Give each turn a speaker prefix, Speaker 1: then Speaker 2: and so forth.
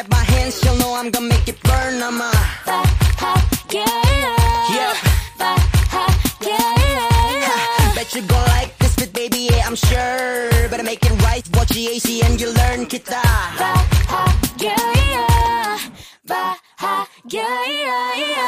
Speaker 1: clap my hands, you'll know I'm gonna make it burn. I'm a
Speaker 2: fire,
Speaker 1: get.
Speaker 2: Yeah. Fire, get it up.
Speaker 1: Bet you gon' like this bit, baby, yeah, I'm sure. Better make it right, watch the AC and you learn kita. Fire, get yeah yeah, Fire, get yeah yeah.